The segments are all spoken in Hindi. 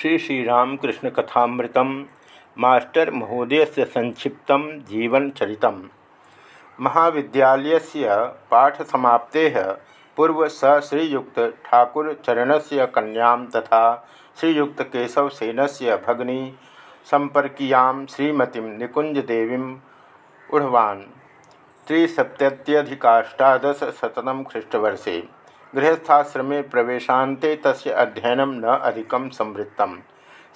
श्री श्रीरामकृष्ण कथामृत मास्टर महोदय से संक्षिप्त जीवन चरित महाविद्यालय पाठ समाप्ते पूर्व स श्रीयुक्त ठाकुरचरण से कन्या तथा श्रीयुक्त केशवसेन से भगिनी संपर्कीयां श्रीमती निकुंजदेवी त्रिसप्तत्यधिकाष्टादशतम ख्रीष्टवर्षे गृहस्थाश्रमे प्रवेशान्ते तस्य अध्ययनं न अधिकं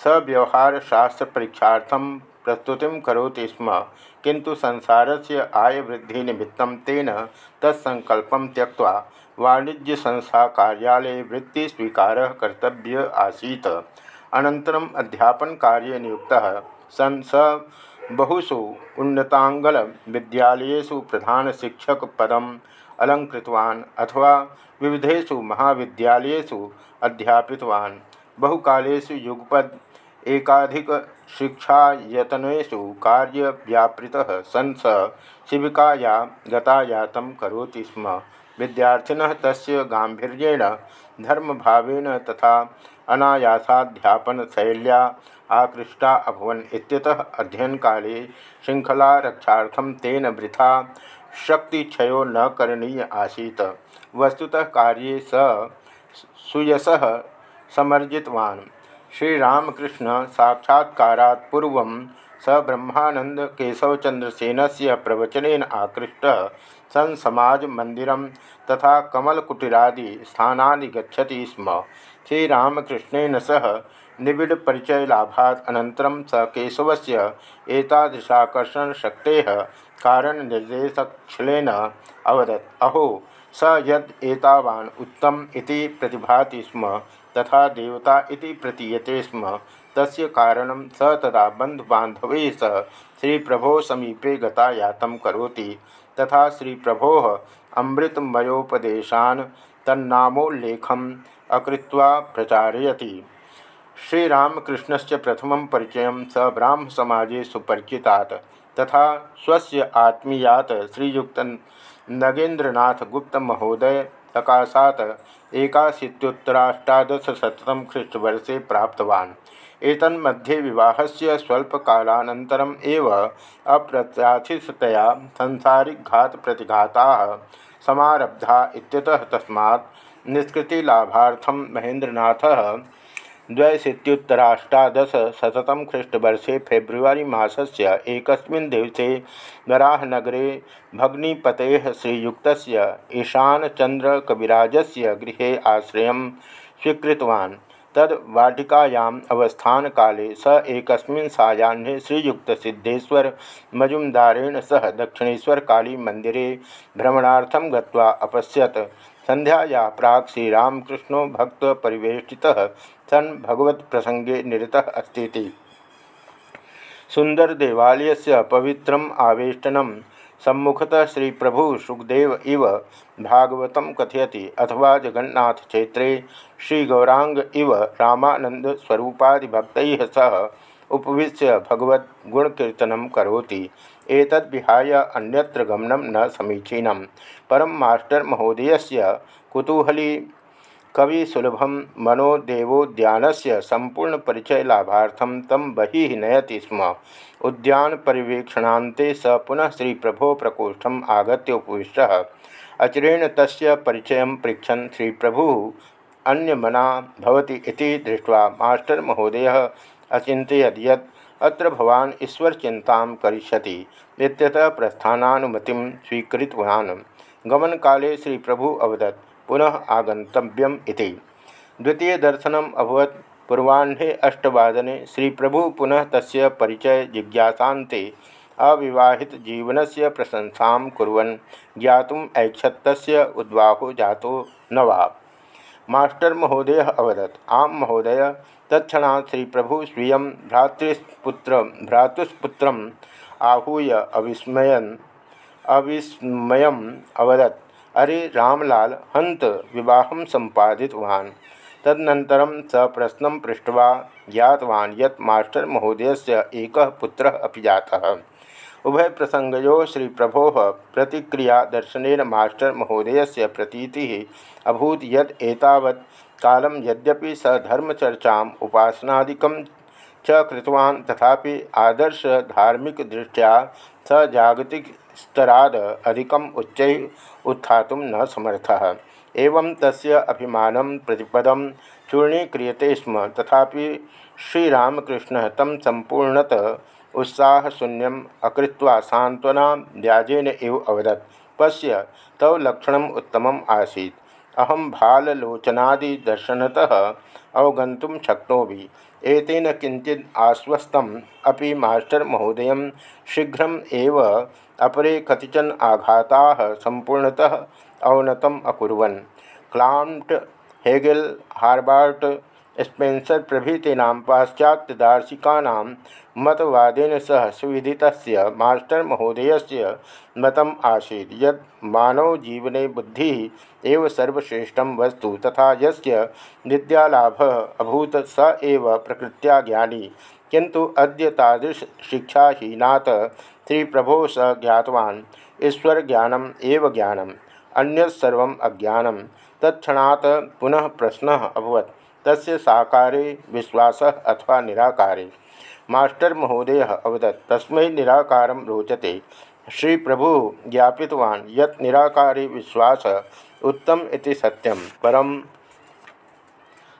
स व्यवहारशास्त्रपरीक्षार्थं प्रस्तुतिं करोति स्म, किन्तु संसारस्य आयवृद्धिनिमित्तं तेन तत्सङ्कल्पं त्यक्त्वा वाणिज्यसंस्थाकार्यालये वृत्तिस्वीकारः कर्तव्य आसीत्। अनन्तरम् अध्यापनकार्ये नियुक्तः सन् स बहुषु उन्नतांगल प्रधान शिक्षक पदम अलंकृतवान् अथवा विविधेषु महाविद्यालयेषु अध्यापितवान्। बहुकालेषु युगपद एकाधिक शिक्षायतनेषु कार्यव्यापृतः सन् स शिबिकाया गतायातं करोति स्म। विद्यार्थिनः तस्य गाम्भीर्येण धर्मभावेन तथा अनायासाध्यापनशैल्या आकृष्टा अभवन्। इत्यतः अध्ययनकाले शृङ्खलारक्षार्थं तेन वृथा शक्तिक्षयो न करणीय आसीत। वस्तुतः कार्ये स सुयश समर्जितवान्। श्रीरामकृष्ण साक्षात्कारात् पूर्व स ब्रह्मानंद केशवचंद्रसेन से प्रवचन आकृष्ट सन समाज मंदिर तथा कमलकुटीरादि स्थाना गच्छति स्म। श्रीरामकृष्णन सह निबिड़ परिचय लाभात अनन्तरं स केशव से एतादृशाकर्षण शक्ते कारण निर्देशक्षलेन अवदत्, अहो, स यद उत्तम इति प्रतिभाति स्म, तथा देवता प्रतीयते स्म। तस्य कारणं स तदा बन्धुबान्धवैः सह श्रीप्रभो समीपे गतायातं करोति। तथा श्रीप्रभोः अमृतमयोपदेशान् तन्नामोल्लेखम् अकृत्वा प्रचारयति। श्रीरामकृष्णस्य प्रथम परिचय स ब्राह्मसमाजे सुपरिचितात्। तथा स्वस्य आत्मीयात श्रीयुक्त नगेन्द्रनाथ गुप्त महोदय सकाशात् एकाशीत्युत्तराष्टादशशतम ख्रीष्टवर्षे प्राप्तवान्। एतन्मध्ये विवाहस्य स्वल्पकालानन्तरम् एव अप्रत्याशिततया संसारिकघातप्रतिघाताः समारब्धा इत्यतः तस्मात् निष्कृतिलाभार्थं महेन्द्रनाथः द्वैशीत्युत्तराष्टादशशततम ख्रीष्टवर्षे फेब्रुवरी मासस्य एकस्मिन् दिवसे वराहनगरे भग्नीपतेः श्रीयुक्तस्य ईशानचन्द्रकविराजस्य गृहे आश्रयं स्वीकृतवान्। तद् वाटिकायाम् अवस्थानकाले स एकस्मिन् सायाह्ने श्रीयुक्तसिद्धेश्वर मजुमदारेण सह दक्षिणेश्वरकालीमन्दिरे भ्रमणार्थं गत्वा अपश्यत्। संध्याया प्राक् श्रीरामकृष्णो भक्त परिवेष्टि सन् भगवत प्रसंगे निरतः अस्ती सुंदर देवालय से पवित्र आवेष्टन सम्मुखतः श्री प्रभु सुखदेव इव भागवत कथयति। अथवा जगन्नाथ क्षेत्रे श्री गौरांग इव रामानंद सह उपविश्य भगवत गुणकीर्तन करोति। एतद्विहाय अन्यत्र गमनं न समीचीनं परं मास्टर महोदयस्य कुतूहली कविसुलभं मनोदेवोद्यानस्य सम्पूर्णपरिचयलाभार्थं तं बहिः नयति स्म। उद्यानपरिवेक्षणान्ते स पुनः श्रीप्रभो प्रकोष्ठम् आगत्य उपविष्टः। अचिरेण तस्य परिचयं पृच्छन् श्रीप्रभुः, अन्यमना भवति इति दृष्ट्वा मास्टर् महोदयः अचिन्तयत् यत् अत्र भवान् ईश्वरचिन्तां करिष्यति इत्यतः प्रस्थानानुमतिं स्वीकृतवान् गमनकाले श्रीप्रभु अवदत् पुनः आगन्तव्यम् इति। द्वितीयदर्शनम् अभवत्। पूर्वाह्ने अष्टवादने श्री प्रभु पुनः तस्य परिचय जिज्ञासान्ते। अविवाहित जीवनस्य प्रशंसां कुर्वन्। ज्ञातुम् ऐच्छत् तस्य उद्वाहो जातो न मास्टर महोदय अवदत्। आम महोदय। तत्णा श्री प्रभु स्वीय भ्रातृपुत्र भ्रातुस्पुत्र आहूय अविस्मयन अविस्मय अवदत्। अरे रामलाल, हंत, विवाह संपादितवान् तदनन्तरं स प्रश्न पृष्ट्वा ज्ञातवान् यत् मास्टर महोदय से एक पुत्र अभी जाता उभय प्रसंगो श्री प्रभो प्रतिक्रिया दर्शन मास्टर महोदय से प्रतीति अभूत यद एतावत् कालम यद्यपि स धर्मचर्चा उपासनादिक च कृतवान्, तथापि आदर्श धार्मिक दृष्टिया स जागतिक स्तराद अधिकम उच्च उत्था न समर्थ। एवं तस्य अभिमानं प्रतिपदं चूर्णीक्रियते स्म। तथापि श्रीरामकृष्ण तम संपूर्णत उत्साहशून्यम अकृत्वा सांत्वना व्याजेन एव अवदत्। पश्य तव लक्षण उत्तम आसी अहम भाललोचनादिदर्शनतः अवगंतुम शक्नोमि। एतेन किंचित आश्वस्तम अपि मास्टर महोदय अपरे कतिचन आघाता संपूर्णतः अवनतम अकुर्वन्। क्लांट, हेगेल, हार्बार्ट, स्पेंसर प्रभृतीना पाश्चात्यदार्शिका मतवादेन सह सुविदित मास्टर महोदय से मत आसी मानव जीवने बुद्धि वस्तु तथा यस्य विद्यालाभ अभूत स एव प्रकृत्या ज्ञानी। किंतु अद्य श्री प्रभो स ज्ञातवान्। ईश्वर ज्ञानम एव ज्ञानम अन्यत्सर्व अज्ञानम तत्क्षणात् पुनः प्रश्न अभवत, तस्य साकारे विश्वास अथवा निराकारे। मास्टर महोदय अवदत्, तस्मै निराकार रोचते। श्री प्रभु ज्ञापितवान्, यत् निराकारे विश्वास उत्तम इति सत्यम परम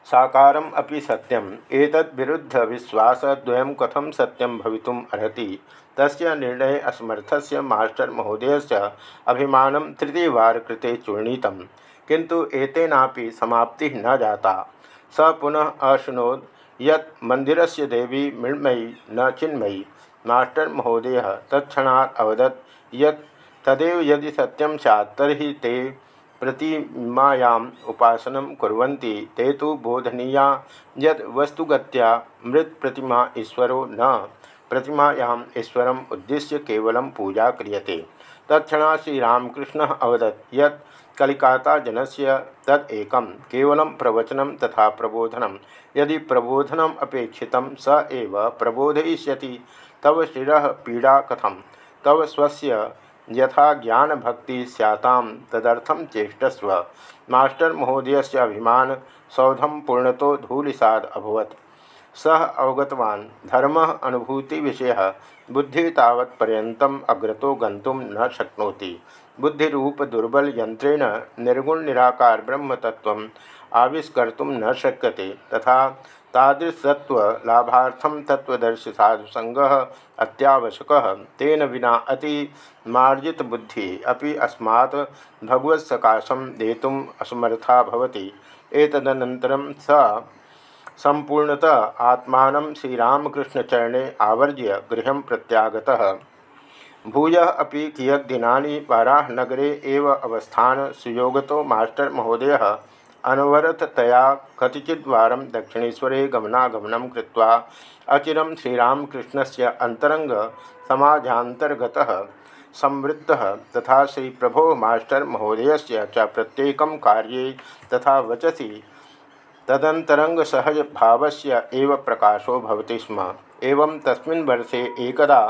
साकारम अपि सत्यम। एतद् विरुद्ध विश्वास द्वयं कथम सत्यम भवितुम अर्हति? तस्य निर्णय असमर्थस्य मास्टर महोदयस्य अभिमानं तृतीयवार कृते चूर्णितं किंतु एतेनापि समाप्ति न जाता। स पुनः अशृणोद यत् मंदिरस्य देवी मृण्मयी न चिन्मयी। मास्टर महोदय तत्क्षणात् अवदत् यत् तदेव यदि सत्यं स्यात् तर्हि ते प्रतिमायाम् उपासनं कुर्वन्ति, ते तो बोधनीया यद् वस्तुगत्या मृत्प्रतिमा ईश्वरो न। प्रतिमायाम् ईश्वरम् उद्देश्य केवलं पूजा क्रियते। तत्क्षणात् श्रीरामकृष्ण अवदत् यत् कलिकाता जनस्य तदेक केवल प्रवचन तथा प्रबोधन। यदि प्रबोधनम अपेक्षित स एव तव शिर पीड़ा कथम तव स्वस्य यथा ज्ञान भक्ति सैताम तदर्थम चेष्टस्व। मास्टर महोदय से अभिमान सौधम पूर्णतो धूलिसाद अभवत। सह अवगतवान, धर्म अनुभूति विषय बुद्धि तावत्पर्यतम अग्रतो गंतुम न शक्नोति। बुद्धिरूप दुर्बल यंत्रेण निर्गुण निराकार ब्रह्म तत्व आविष्कर्तुम न शक्यते। तथा तादृशत्व लाभार्थम तत्वदर्शी साधुसंग अत्यावश्यक। तेन विना अति मार्जित बुद्धि अपि अस्मात् भगवत सकाशम देतुम असमर्था भवति। एतदनन्तरं आत्मा श्रीरामकृष्णचरणे आवर्ज्य गृह प्रत्यागतः। भूय अभी कियदिनानि वाराहनगरे एव अवस्थान सुयोगतो मास्टर महोदय अनवरततया दक्षिणेश्वरे गमनागमनं अचिरं श्रीरामकृष्णस्य अन्तरंग समाजान्तर्गतः संवृत्तः तथा श्री प्रभो मास्टर महोदयस्य च प्रत्येकं कार्ये तथा वचसी तदंतरंग सहज भावस्य एव प्रकाशो भवति स्म। एवं तस्मिन् वर्षे एकदा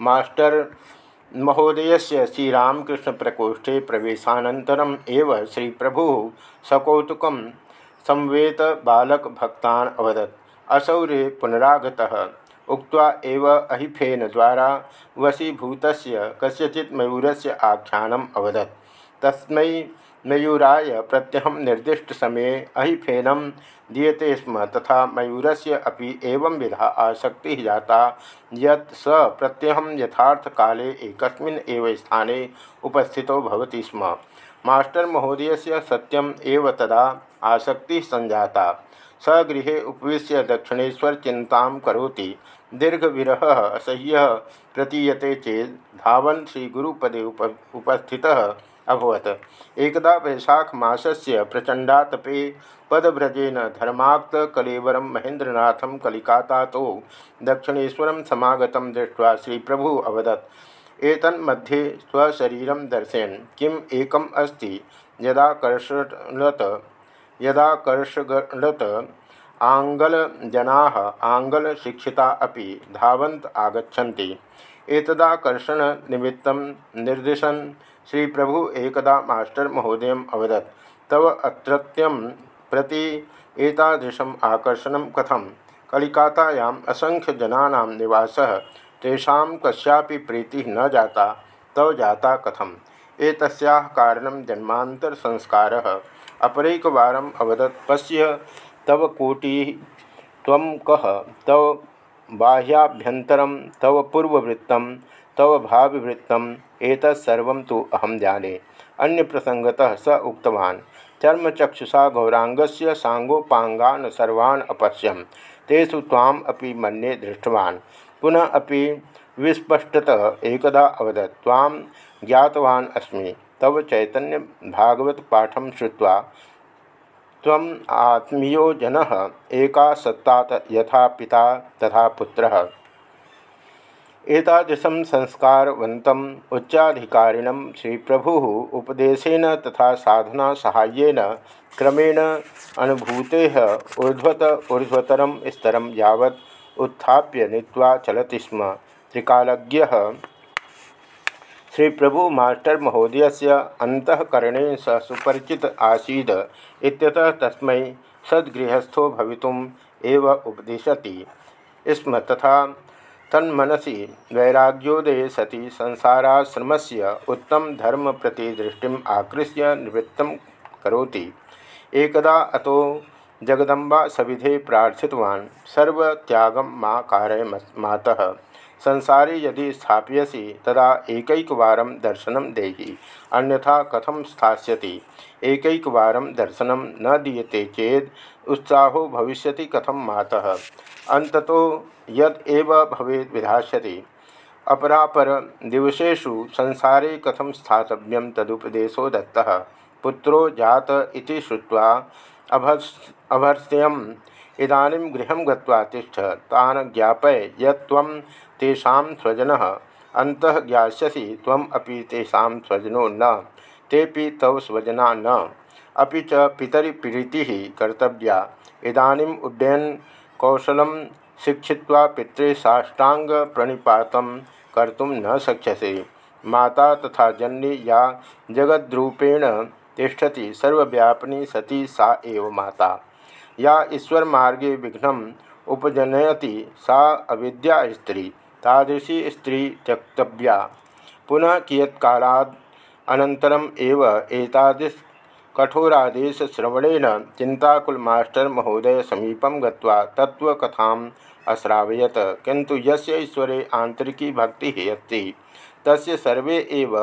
मास्टर महोदय से श्रीरामकृष्ण प्रकोष्ठे प्रवेशानन्तरम् एव श्री प्रभु सकौतुक संवेत बालक भक्तान अवदत्। असौरे पुनरागत। उक्त्वा एव अहिफेन द्वारा वशीभूत कस्यचित् से आख्यानम अवदत्। तस्मै मयूराय प्रत्यहं निर्दिष्ट समय अहिफेनम दीयते स्म, तथा मयूर से अभी एवं विधा आसक्ति जाता, यत् स प्रत्यहं यथार्थ काले एकस्मिन् एव स्थाने उपस्थितो भवति स्म। मास्टर महोदय से सत्यम एव तदा आसक्ति संजाता स गृहे उपविश्य दक्षिणेश्वर चिंता करोति। दीर्घ विरह असह्य प्रतीयते चेत धावन श्री गुरुपदे उप उपस्थितः अभवत। एकदा वैशाख मासस्य प्रचंडातपे पदव्रजेन धर्माक्त कलेवर महेन्द्रनाथ कलिकाता तो दक्षिणेशर समागत दृष्ट्वा श्री प्रभु अवदत्। एतन्मध्ये स्वशरीर दर्शयन किम एकम अस्ति? यदा कर्षलत यदा कर्षगलत आंगल जना आंगल शिक्षिता अभी धावंत आगछन्ति एतदाकर्षण निमित्त निर्दिशन श्री प्रभु एकदा मास्टर महोदय अवदत्। तव अत्रत्यं प्रति एतादृशम् आकर्षणं कथं कलिकातायाम् असङ्ख्यजनानां निवासः, तेषां कस्यापि प्रीतिः न जाता, तव जाता कथम्? एतस्याः कारणं जन्मान्तरसंस्कारः। अपरैकवारम् अवदत्, पश्य, तव कोटिः त्वं कः? तव बाह्याभ्यन्तरं, तव पूर्ववृत्त तव भाविवृत्तम् एतत्सर्वं तु अहं जाने। अन्यप्रसङ्गतः स उक्तवान्, चर्मचक्षुषा गौराङ्गस्य साङ्गोपाङ्गान् सर्वान् अपश्यं तेषु त्वाम् अपि मन्ये दृष्टवान्। पुनः अपि विस्पष्टतः एकदा अवदत्, त्वां ज्ञातवान् अस्मि। तव चैतन्यभागवतपाठं श्रुत्वा, त्वम् आत्मीयो जनः एका सत्ता यथा पिता तथा पुत्रः। एतादृशं संस्कारवन्तम् उच्चाधिकारिणं श्रीप्रभुः उपदेशेन तथा साधना साहाय्येन क्रमेण अनुभूतेः ऊर्ध्वत ऊर्ध्वतरं स्तरं यावत् उत्थाप्य नीत्वा चलति स्म। त्रिकालज्ञः श्री प्रभु मास्टर महोदय से अंतकरणे स सुपरिचित आसीद तस्मै सद्गृहस्थो भवितुम् एव उपदिशति। स्म तथा तन्मनसी वैराग्योदय सती संसाराश्रम से उत्तम धर्म प्रति दृष्टि आकृष्य निवृत्त कौती एकदा अतो जगदंबा सविधे प्रार्थितवान्, सर्वत्यागं मा कारय मातः। संसारे यदि स्थापयसी, तदा एकैकवारं दर्शनं देहि। अन्यथा कथम स्थास्यति? एकैकवारं दर्शनं न दीयते चेद उत्साहो भविष्यति कथम मातः। अंततो यद एव भवेत् विधास्यति। अपरापर दिवसेषु संसारे कथम स्थातव्यं तदुपदेशो दत्तः। पुत्रो जात इति श्रुत्वा अभस् अभर्स्यम् इदानीं गृहं गत्वा तिष्ठ, तान् ज्ञापय यत्त्वं तेषां स्वजनः। अन्तः ज्ञास्यसि अपि तेषां स्वजनो न तेपि तव स्वजना न। अपि च पितरिप्रीतिः कर्तव्या। इदानीम् उड्डयन कौशलं शिक्षित्वा पितृ साष्टांगप्रणिपातं कर्तुं न शक्यसे माता तथा जन्नी या जगद्रूपेण तिष्ठति, सर्वव्यापिनी सती सा एव माता। या ईश्वर मार्गे विघ्न उपजनयति सा अविद्या स्त्री, तादृशी स्त्री त्यक्तव्या। पुनः कियत्कालाद अनन्तरम एव एतादृश कठोरादेश श्रवणेन चिंताकुल मास्टर महोदय समीपम गत्वा तत्वकथाम अश्रावयत किंतु यस्य ईश्वरे आंतरिकी भक्ति अस्ति तस्य सर्वे एव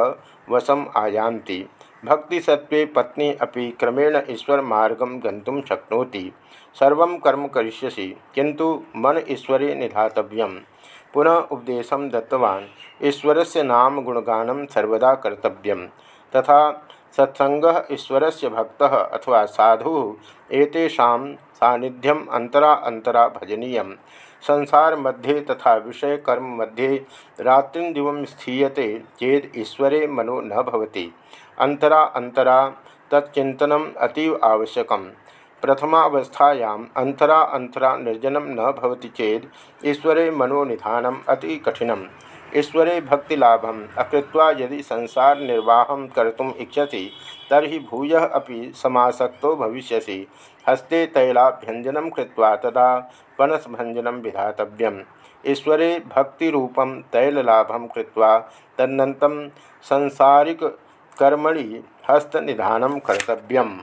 वशम आयान्ति। भक्तिसत्वे पत्नी अपि क्रमेण ईश्वर मार्गम गंतुम शक्नोति। सर्व कर्म करिष्यसि किंतु मन ईश्वरे निधातव्यम। पुनः उपदेश दत्तवान् ईश्वर से नाम गुणगान सर्वदा कर्तव्य तथा सत्संग ईश्वर से भक्त अथवा साधु एतेषां सानिध्यम अंतरा अंतरा भजनीय संसार मध्ये तथा विषय कर्म मध्ये रात्रिदिव स्थीयते चेद ईश्वरे मनो न भवति। अंतरा अंतरा तच्चिंतनम अतीव आवश्यक प्रथमावस्थायाम् अंतरा अंतरा निर्जनम न भवति चेद ईश्वरे मनोनिधानम अति कठिनम। ईश्वरे भक्तिलाभम अकृत्वा यदि संसार निर्वाह कर्तुम इच्छति तरी भूय अभी समासक्तो भविष्यसि। हस्ते तैलाभ्यंजन कृत्वा तदा पनसभंजन विधातव्यम। ईश्वरे भक्तिरूपम तैललाभं कृत्वा तदनन्तरं संसारिक कर्मणि हस्तनिधानं कर्तव्यम्।